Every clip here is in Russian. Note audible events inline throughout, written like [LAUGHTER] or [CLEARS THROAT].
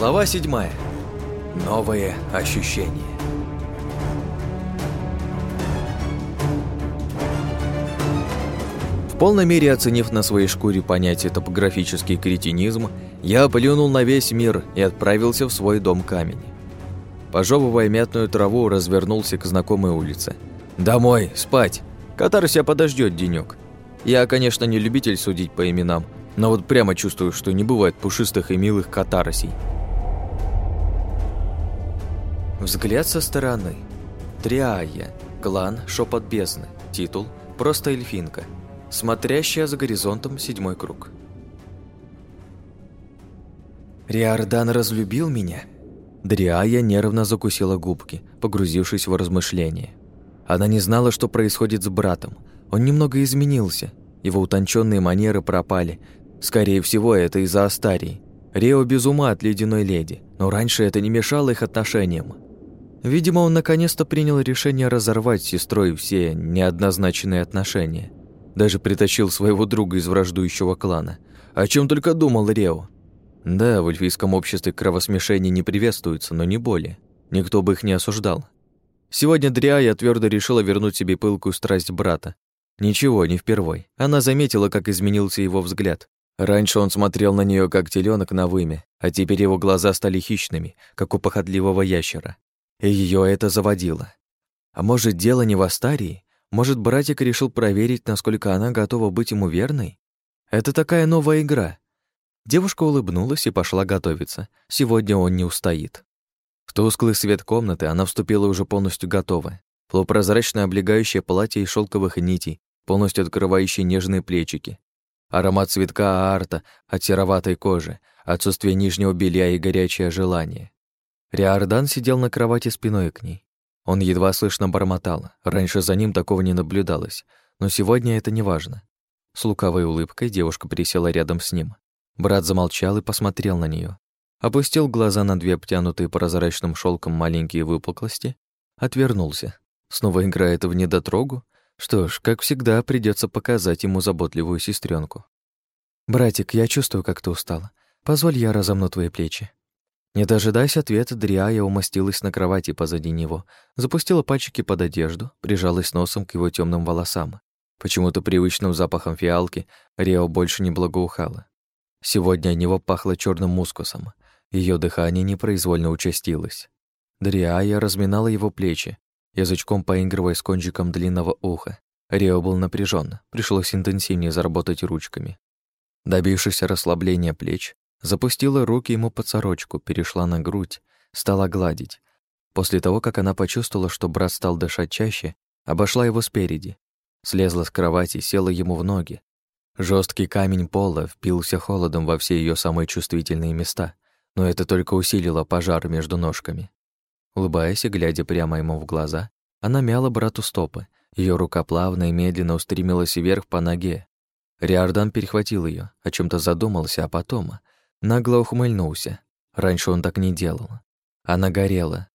Глава 7. Новые ощущения. В полной мере оценив на своей шкуре понятие топографический кретинизм, я плюнул на весь мир и отправился в свой дом камень. Пожевывая мятную траву, развернулся к знакомой улице. «Домой, спать! Катар себя подождет денек. Я, конечно, не любитель судить по именам, но вот прямо чувствую, что не бывает пушистых и милых катаросей. Взгляд со стороны. Триая. Клан Шепот бездны. Титул Просто эльфинка. Смотрящая за горизонтом седьмой круг. Риордан разлюбил меня. Дриая нервно закусила губки, погрузившись в размышления. Она не знала, что происходит с братом. Он немного изменился. Его утонченные манеры пропали. Скорее всего, это из-за Астарии. Рео без ума от ледяной леди, но раньше это не мешало их отношениям. Видимо, он наконец-то принял решение разорвать с сестрой все неоднозначные отношения. Даже притащил своего друга из враждующего клана. О чем только думал Рео. Да, в эльфийском обществе кровосмешения не приветствуются, но не более. Никто бы их не осуждал. Сегодня Дриая твердо решила вернуть себе пылкую страсть брата. Ничего, не впервой. Она заметила, как изменился его взгляд. Раньше он смотрел на нее как теленок на выме, а теперь его глаза стали хищными, как у похотливого ящера и ее это заводило. А может, дело не в Астарии? Может, братик решил проверить, насколько она готова быть ему верной? Это такая новая игра. Девушка улыбнулась и пошла готовиться. Сегодня он не устоит. В тусклый свет комнаты она вступила уже полностью готовая. Полупрозрачное облегающее платье из шелковых нитей, полностью открывающее нежные плечики. Аромат цветка аарта от сероватой кожи, отсутствие нижнего белья и горячее желание. Риордан сидел на кровати спиной к ней. Он едва слышно бормотал. Раньше за ним такого не наблюдалось, но сегодня это не важно. С лукавой улыбкой девушка присела рядом с ним. Брат замолчал и посмотрел на нее, Опустил глаза на две обтянутые прозрачным шелком маленькие выпуклости, отвернулся. Снова играет в недотрогу? Что ж, как всегда, придется показать ему заботливую сестренку. «Братик, я чувствую, как ты устала. Позволь, я разомну твои плечи». Не дожидаясь ответа, Дриая умостилась на кровати позади него, запустила пальчики под одежду, прижалась носом к его темным волосам. Почему-то привычным запахом фиалки Рио больше не благоухала. Сегодня от него пахло черным мускусом. Ее дыхание непроизвольно участилось. Дриая разминала его плечи, язычком поигрывая с кончиком длинного уха. Рио был напряжен, пришлось интенсивнее заработать ручками. Добившись расслабления плеч, Запустила руки ему под сорочку, перешла на грудь, стала гладить. После того, как она почувствовала, что брат стал дышать чаще, обошла его спереди. Слезла с кровати, села ему в ноги. Жесткий камень пола впился холодом во все ее самые чувствительные места, но это только усилило пожар между ножками. Улыбаясь и глядя прямо ему в глаза, она мяла брату стопы. Ее рука плавно и медленно устремилась вверх по ноге. Риордан перехватил ее, о чем то задумался, а потом Нагло ухмыльнулся. Раньше он так не делал. Она горела.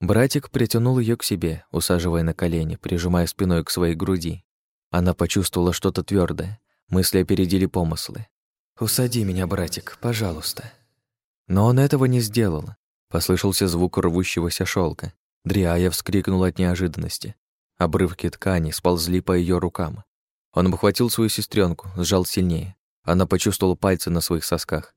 Братик притянул ее к себе, усаживая на колени, прижимая спиной к своей груди. Она почувствовала что-то твердое. Мысли опередили помыслы. «Усади меня, братик, пожалуйста». Но он этого не сделал. Послышался звук рвущегося шелка. Дриая вскрикнула от неожиданности. Обрывки ткани сползли по ее рукам. Он обхватил свою сестренку, сжал сильнее. Она почувствовала пальцы на своих сосках.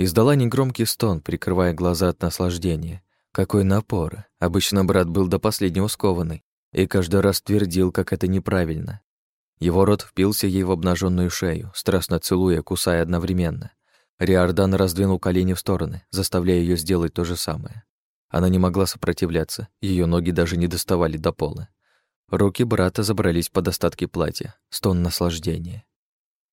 Издала негромкий стон, прикрывая глаза от наслаждения. Какой напор! Обычно брат был до последнего скованный и каждый раз твердил, как это неправильно. Его рот впился ей в обнаженную шею, страстно целуя, кусая одновременно. Риордан раздвинул колени в стороны, заставляя ее сделать то же самое. Она не могла сопротивляться, ее ноги даже не доставали до пола. Руки брата забрались под остатки платья, стон наслаждения.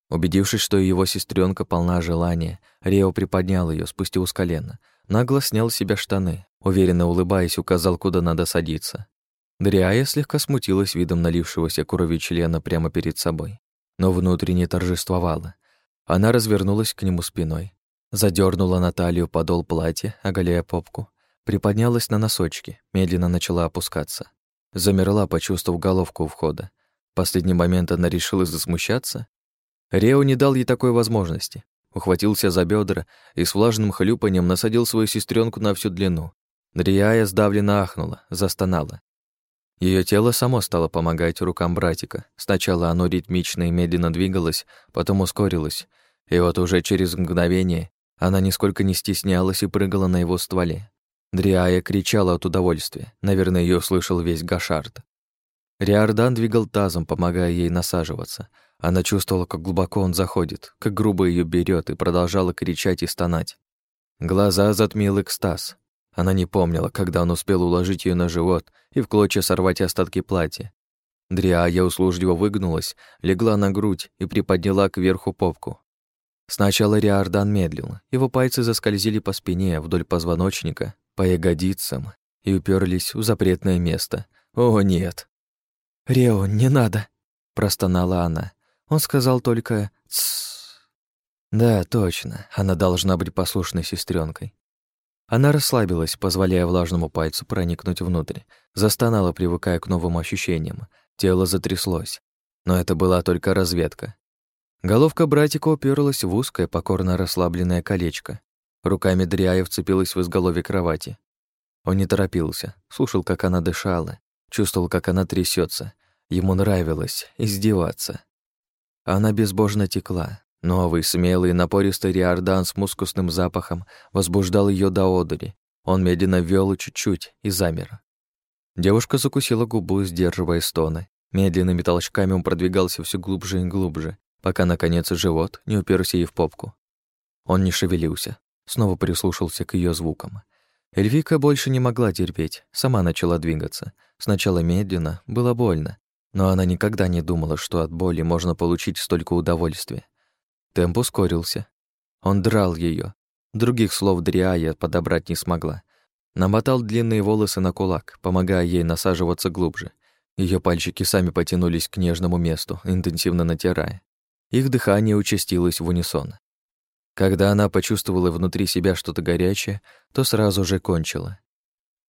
Убедившись, что его сестренка полна желания, Рео приподнял ее, спустил с колена, нагло снял с себя штаны, уверенно улыбаясь, указал, куда надо садиться. Дриая слегка смутилась видом налившегося крови члена прямо перед собой, но внутренне торжествовала. Она развернулась к нему спиной, задернула на талию подол платья, оголяя попку, приподнялась на носочки, медленно начала опускаться. Замерла, почувствовав головку у входа. В последний момент она решила засмущаться Рео не дал ей такой возможности. ухватился за бедра и с влажным хлюпанием насадил свою сестренку на всю длину. Дриая сдавленно ахнула, застонала. Ее тело само стало помогать рукам братика. Сначала оно ритмично и медленно двигалось, потом ускорилось, и вот уже через мгновение она нисколько не стеснялась и прыгала на его стволе. Дриая кричала от удовольствия. Наверное, ее услышал весь Гашард. Риордан двигал тазом, помогая ей насаживаться. Она чувствовала, как глубоко он заходит, как грубо ее берет, и продолжала кричать и стонать. Глаза затмил экстаз. Она не помнила, когда он успел уложить ее на живот и в клочья сорвать остатки платья. Дриая услужливо выгнулась, легла на грудь и приподняла кверху попку. Сначала Риордан медлил, его пальцы заскользили по спине, вдоль позвоночника, по ягодицам и уперлись в запретное место. О, нет! «Рео, не надо!» — простонала она. Он сказал только «Тссс». Да, точно, она должна быть послушной сестренкой. Она расслабилась, позволяя влажному пальцу проникнуть внутрь, застонала, привыкая к новым ощущениям. Тело затряслось. Но это была только разведка. Головка братика уперлась в узкое, покорно расслабленное колечко. Руками Дриая вцепилась в изголовье кровати. Он не торопился, слушал, как она дышала, Чувствовал, как она трясется. Ему нравилось издеваться. Она безбожно текла. Новый, смелый, напористый риордан с мускусным запахом возбуждал ее до одури. Он медленно вёл чуть-чуть и замер. Девушка закусила губу, сдерживая стоны. Медленными толчками он продвигался все глубже и глубже, пока, наконец, живот не уперся ей в попку. Он не шевелился, снова прислушался к ее звукам. Эльвика больше не могла терпеть, сама начала двигаться. Сначала медленно, было больно, но она никогда не думала, что от боли можно получить столько удовольствия. Темп ускорился. Он драл ее. Других слов Дриая подобрать не смогла. Намотал длинные волосы на кулак, помогая ей насаживаться глубже. Ее пальчики сами потянулись к нежному месту, интенсивно натирая. Их дыхание участилось в унисон. Когда она почувствовала внутри себя что-то горячее, то сразу же кончила.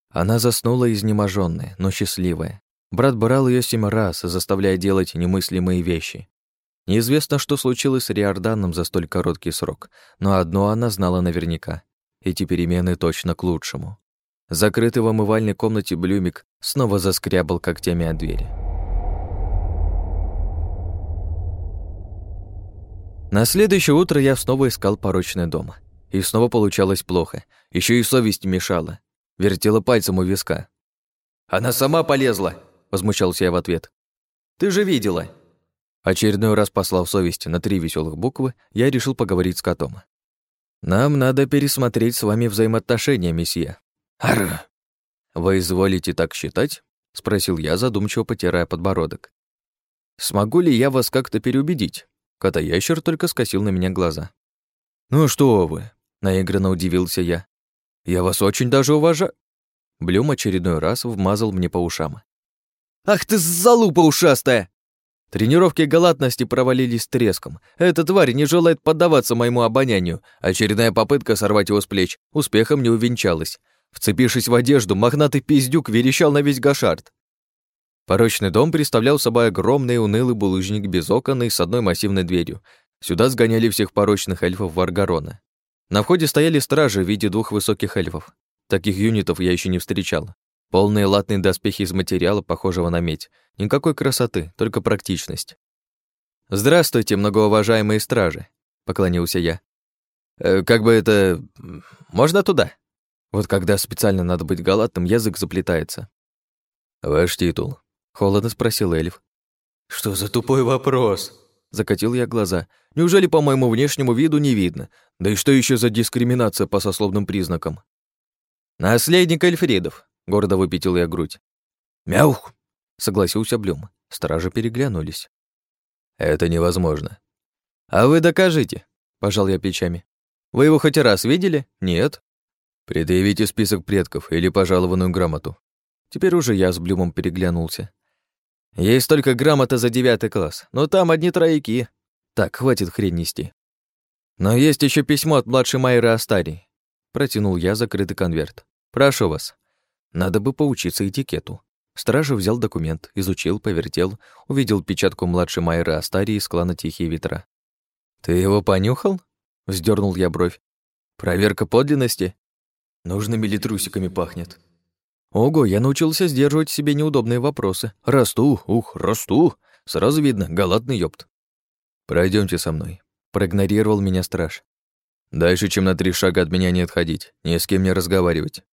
Она заснула изнеможенная, но счастливая. Брат брал ее семь раз, заставляя делать немыслимые вещи. Неизвестно, что случилось с Риорданом за столь короткий срок, но одно она знала наверняка. Эти перемены точно к лучшему. Закрытый в омывальной комнате Блюмик снова заскрябал когтями от двери. На следующее утро я снова искал порочный дом. И снова получалось плохо. Еще и совесть мешала. Вертела пальцем у виска. «Она сама полезла!» — возмущался я в ответ. «Ты же видела!» Очередной раз послав совесть на три веселых буквы, я решил поговорить с котом. «Нам надо пересмотреть с вами взаимоотношения, месье». «Арр!» «Вы изволите так считать?» — спросил я, задумчиво потирая подбородок. «Смогу ли я вас как-то переубедить?» Кота-ящер только скосил на меня глаза. «Ну что вы?» — наигранно удивился я. «Я вас очень даже уважаю». Блюм очередной раз вмазал мне по ушам. «Ах ты залупа ушастая!» Тренировки галатности провалились треском. Эта тварь не желает поддаваться моему обонянию. Очередная попытка сорвать его с плеч успехом не увенчалась. Вцепившись в одежду, мохнатый пиздюк верещал на весь гашард. Порочный дом представлял собой огромный унылый булыжник без окон и с одной массивной дверью. Сюда сгоняли всех порочных эльфов Варгарона. На входе стояли стражи в виде двух высоких эльфов. Таких юнитов я еще не встречал. Полные латные доспехи из материала, похожего на медь. Никакой красоты, только практичность. «Здравствуйте, многоуважаемые стражи», — поклонился я. «Э, «Как бы это... Можно туда?» Вот когда специально надо быть галатным, язык заплетается. «Ваш титул», Холодно спросил эльф. «Что за тупой вопрос?» Закатил я глаза. «Неужели по моему внешнему виду не видно? Да и что еще за дискриминация по сословным признакам?» «Наследник Эльфридов», — гордо выпятил я грудь. «Мяух!» — согласился Блюм. Стражи переглянулись. «Это невозможно». «А вы докажите», — пожал я плечами. «Вы его хоть раз видели? Нет?» «Предъявите список предков или пожалованную грамоту». Теперь уже я с Блюмом переглянулся. Есть только грамота за девятый класс, но там одни трояки. Так, хватит хрень нести. Но есть еще письмо от младшей Майры Астарии. Протянул я закрытый конверт. Прошу вас. Надо бы поучиться этикету. Стража взял документ, изучил, повертел, увидел печатку младшей Майры Астарии из клана Тихие Ветра. «Ты его понюхал?» Вздернул я бровь. «Проверка подлинности?» Нужными ли трусиками пахнет? Ого, я научился сдерживать себе неудобные вопросы. Расту, ух, расту. Сразу видно, галатный ёпт. Пройдемте со мной. Проигнорировал меня страж. Дальше, чем на три шага от меня не отходить, ни с кем не разговаривать.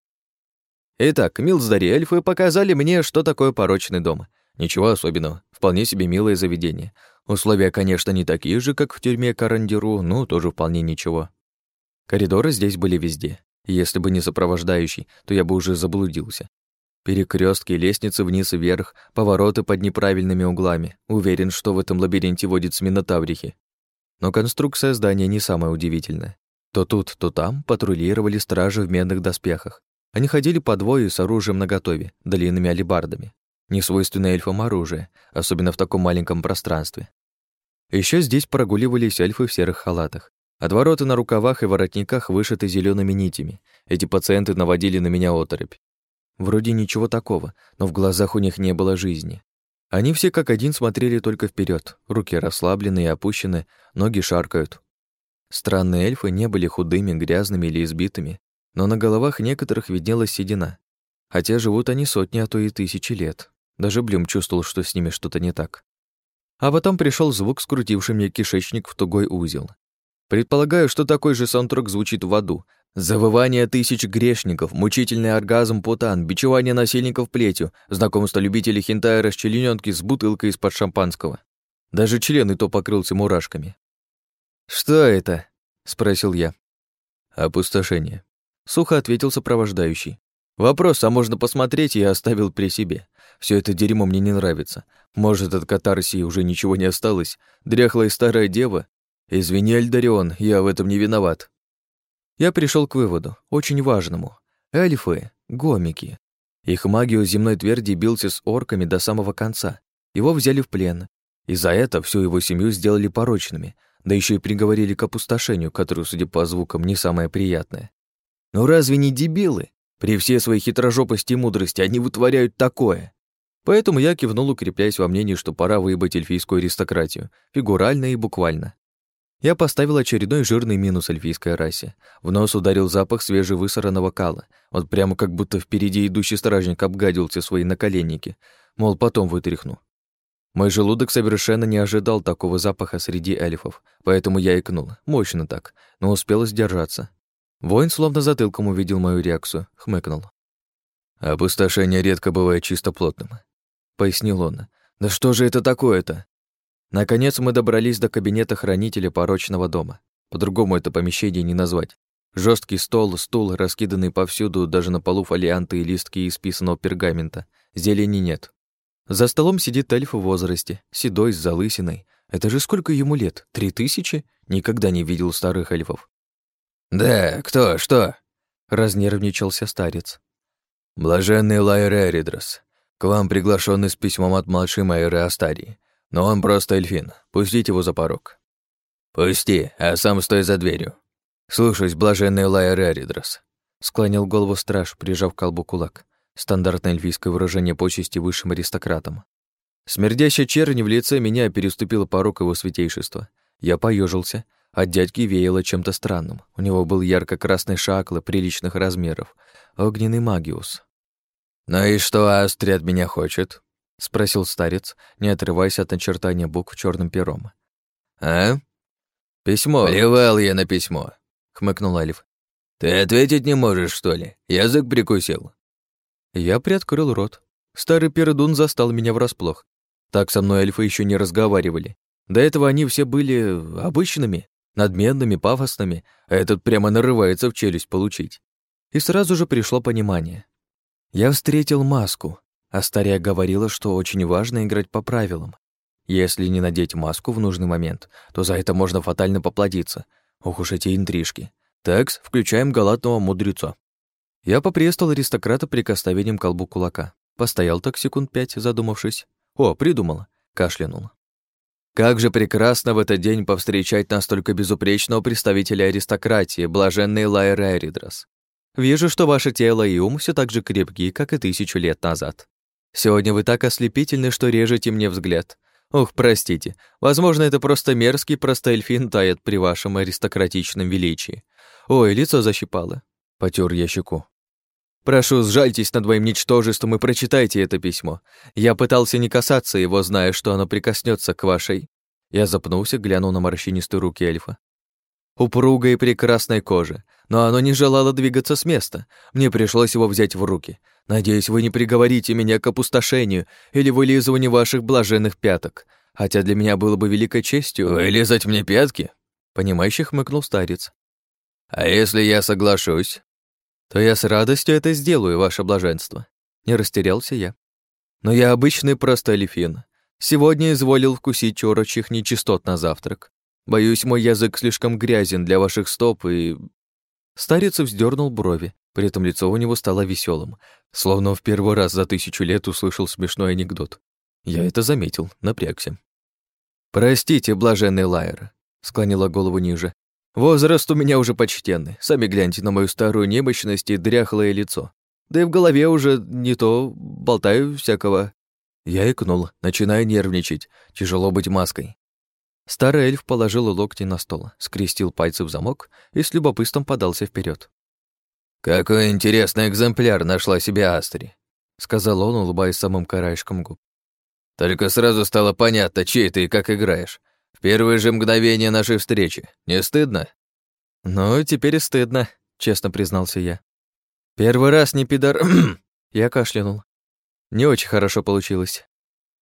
Итак, Милздари эльфы показали мне, что такое порочный дом. Ничего особенного, вполне себе милое заведение. Условия, конечно, не такие же, как в тюрьме Карандиру, но тоже вполне ничего. Коридоры здесь были везде. Если бы не сопровождающий, то я бы уже заблудился. Перекрестки, лестницы вниз и вверх, повороты под неправильными углами. Уверен, что в этом лабиринте водятся минотаврихи. Но конструкция здания не самая удивительная. То тут, то там патрулировали стражи в медных доспехах. Они ходили по двое с оружием наготове, длинными алебардами. Несвойственное эльфам оружие, особенно в таком маленьком пространстве. Еще здесь прогуливались эльфы в серых халатах. Отвороты на рукавах и воротниках вышиты зелеными нитями. Эти пациенты наводили на меня оторопь. Вроде ничего такого, но в глазах у них не было жизни. Они все как один смотрели только вперед, руки расслаблены и опущены, ноги шаркают, Странные эльфы не были худыми, грязными или избитыми, но на головах некоторых виднелась седина. Хотя живут они сотни, а то и тысячи лет. Даже Блюм чувствовал, что с ними что-то не так. А потом пришел звук, скрутивший мне кишечник в тугой узел. Предполагаю, что такой же саундтрек звучит в аду. Завывание тысяч грешников, мучительный оргазм путан, бичевание насильников плетью, знакомство любителей хентая расчленёнки с бутылкой из-под шампанского. Даже член и то покрылся мурашками. «Что это?» — спросил я. «Опустошение», — сухо ответил сопровождающий. «Вопрос, а можно посмотреть, я оставил при себе. Все это дерьмо мне не нравится. Может, от катарсии уже ничего не осталось? Дряхлая старая дева? Извини, Альдарион, я в этом не виноват». Я пришел к выводу, очень важному. Эльфы — гомики. Их магию земной тверди бился с орками до самого конца. Его взяли в плен. И за это всю его семью сделали порочными, да еще и приговорили к опустошению, которое, судя по звукам, не самое приятное. Но разве не дебилы? При всей своей хитрожопости и мудрости они вытворяют такое. Поэтому я кивнул, укрепляясь во мнении, что пора выебать эльфийскую аристократию, фигурально и буквально. Я поставил очередной жирный минус эльфийской расе. В нос ударил запах свежевысоранного кала. Вот прямо как будто впереди идущий стражник обгадился свои наколенники. Мол, потом вытряхну. Мой желудок совершенно не ожидал такого запаха среди эльфов, поэтому я икнул, мощно так, но успел сдержаться. Воин словно затылком увидел мою реакцию, хмыкнул. «Опустошение редко бывает чисто плотным», — пояснил он. «Да что же это такое-то?» Наконец мы добрались до кабинета хранителя порочного дома. По-другому это помещение не назвать. Жесткий стол, стул, раскиданный повсюду, даже на полу фолианты и листки исписанного пергамента. Зелени нет. За столом сидит эльф в возрасте, седой, с залысиной. Это же сколько ему лет? Три тысячи? Никогда не видел старых эльфов. «Да, кто, что?» — разнервничался старец. «Блаженный Лайер Эридрос, к вам приглашенный с письмом от младшей Майеры Астарии, но он просто эльфин, пустите его за порог». «Пусти, а сам стой за дверью. Слушаюсь, блаженный Лайер Эридрос», — склонил голову страж, прижав к колбу кулак. Стандартное эльфийское выражение почести высшим аристократам. Смердящая чернь в лице меня переступила порог его святейшества. Я поежился, от дядьки веяло чем-то странным. У него был ярко-красный шаклы приличных размеров, огненный магиус. «Ну и что Астри от меня хочет?» — спросил старец, не отрываясь от начертания букв черным пером. «А?» «Письмо». «Плевал я на письмо», — хмыкнул Алиф. «Ты ответить не можешь, что ли? Язык прикусил». Я приоткрыл рот. Старый пердун застал меня врасплох. Так со мной эльфы еще не разговаривали. До этого они все были обычными, надменными, пафосными, а этот прямо нарывается в челюсть получить. И сразу же пришло понимание. Я встретил маску, а стария говорила, что очень важно играть по правилам. Если не надеть маску в нужный момент, то за это можно фатально поплатиться. Ох уж эти интрижки. Такс, включаем галатного мудреца. Я поприветствовал аристократа прикосновением к колбу кулака. Постоял так секунд пять, задумавшись. О, придумала. Кашлянул. Как же прекрасно в этот день повстречать настолько безупречного представителя аристократии, блаженный Лайер Эридрос. Вижу, что ваше тело и ум все так же крепки, как и тысячу лет назад. Сегодня вы так ослепительны, что режете мне взгляд. Ох, простите. Возможно, это просто мерзкий эльфин тает при вашем аристократичном величии. Ой, лицо защипало. Потер я щеку. Прошу, сжальтесь над моим ничтожеством и прочитайте это письмо. Я пытался не касаться его, зная, что оно прикоснется к вашей... Я запнулся, глянул на морщинистые руки эльфа. Упругой и прекрасной кожи, но оно не желало двигаться с места. Мне пришлось его взять в руки. Надеюсь, вы не приговорите меня к опустошению или вылизыванию ваших блаженных пяток, хотя для меня было бы великой честью... «Вылизать мне пятки?» Понимающий хмыкнул старец. «А если я соглашусь?» «То я с радостью это сделаю, ваше блаженство». Не растерялся я. «Но я обычный простой эльфин. Сегодня изволил вкусить чорочих нечистот на завтрак. Боюсь, мой язык слишком грязен для ваших стоп и...» Старец вздернул брови, при этом лицо у него стало веселым, словно в первый раз за тысячу лет услышал смешной анекдот. Я это заметил, напрягся. «Простите, блаженный Лайер», — склонила голову ниже. «Возраст у меня уже почтенный. Сами гляньте на мою старую немощность и дряхлое лицо. Да и в голове уже не то, болтаю всякого». Я икнул, начиная нервничать, тяжело быть маской. Старый эльф положил локти на стол, скрестил пальцы в замок и с любопытством подался вперед. «Какой интересный экземпляр нашла себе Астри», — сказал он, улыбаясь самым краешком губ. «Только сразу стало понятно, чей ты и как играешь. В первые же мгновения нашей встречи. Не стыдно?» «Ну, теперь и стыдно», — честно признался я. «Первый раз не пидор...» [CLEARS THROAT] Я кашлянул. Не очень хорошо получилось.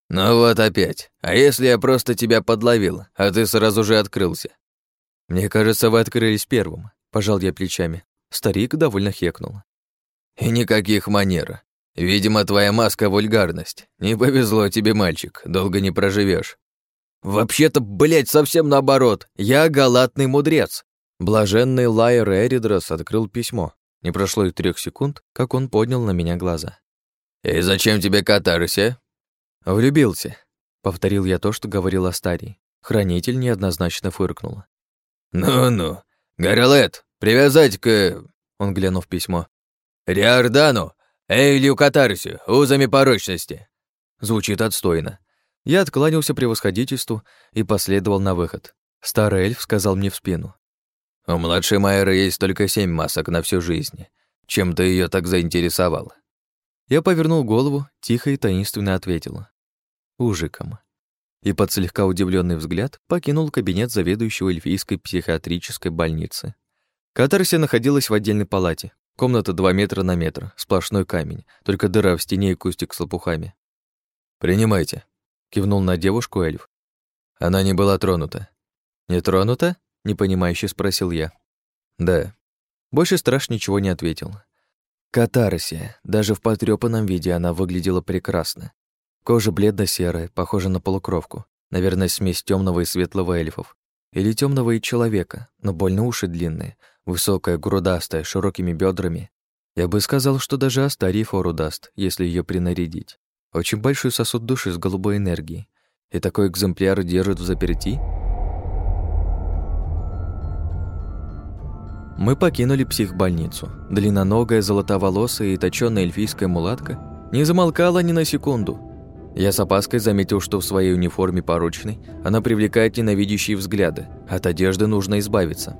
«Ну вот опять. А если я просто тебя подловил, а ты сразу же открылся?» «Мне кажется, вы открылись первым», — пожал я плечами. Старик довольно хекнул. «И никаких манер. Видимо, твоя маска — вульгарность. Не повезло тебе, мальчик, долго не проживешь. «Вообще-то, блядь, совсем наоборот. Я галатный мудрец». Блаженный Лайер Эридрос открыл письмо. Не прошло и трех секунд, как он поднял на меня глаза. «И зачем тебе катарсия?» «Влюбился», — повторил я то, что говорил Астарий. Хранитель неоднозначно фыркнул. «Ну-ну, Гаролет, Привязать к...» Он глянул в письмо. «Риордану, Эйлию Катарсию, узами порочности». Звучит отстойно. Я откланялся превосходительству и последовал на выход. Старый эльф сказал мне в спину. «У младшей Майеры есть только семь масок на всю жизнь. Чем ты ее так заинтересовал?» Я повернул голову, тихо и таинственно ответил. «Ужиком». И под слегка удивленный взгляд покинул кабинет заведующего эльфийской психиатрической больницы. Катарсия находилась в отдельной палате. Комната 2 метра на метр, сплошной камень, только дыра в стене и кустик с лопухами. «Принимайте», — кивнул на девушку эльф. Она не была тронута. «Не тронута?» — непонимающе спросил я. «Да». Больше страж ничего не ответил. Катарсия. Даже в потрёпанном виде она выглядела прекрасно. Кожа бледно-серая, похожа на полукровку. Наверное, смесь темного и светлого эльфов. Или темного и человека, но больно уши длинные, Высокая, грудастая, широкими бедрами. Я бы сказал, что даже Астарий фору даст, если ее принарядить. Очень большой сосуд души с голубой энергией. И такой экземпляр держит в заперти? Мы покинули психбольницу. Длинноногая, золотоволосая и точёная эльфийская мулатка не замолкала ни на секунду. Я с опаской заметил, что в своей униформе порочной она привлекает ненавидящие взгляды. От одежды нужно избавиться.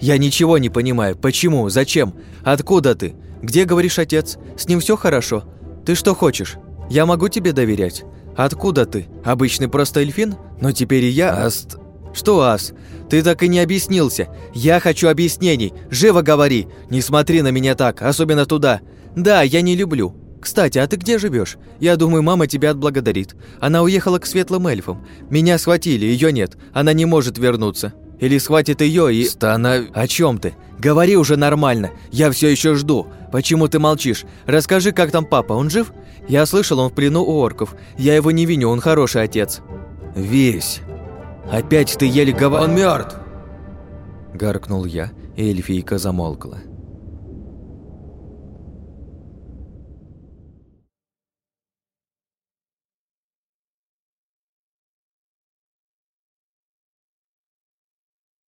«Я ничего не понимаю. Почему? Зачем? Откуда ты? Где, говоришь, отец? С ним все хорошо? Ты что хочешь? Я могу тебе доверять? Откуда ты? Обычный просто эльфин? Но теперь и я аст...» «Что, Ас? Ты так и не объяснился. Я хочу объяснений. Живо говори. Не смотри на меня так, особенно туда. Да, я не люблю. Кстати, а ты где живешь? Я думаю, мама тебя отблагодарит. Она уехала к светлым эльфам. Меня схватили, ее нет. Она не может вернуться. Или схватит ее и... Станов... О чем ты? Говори уже нормально. Я все еще жду. Почему ты молчишь? Расскажи, как там папа, он жив? Я слышал, он в плену у орков. Я его не виню, он хороший отец. Весь. Опять ты еле говор... Он мертв. Гаркнул я, и эльфийка замолкла.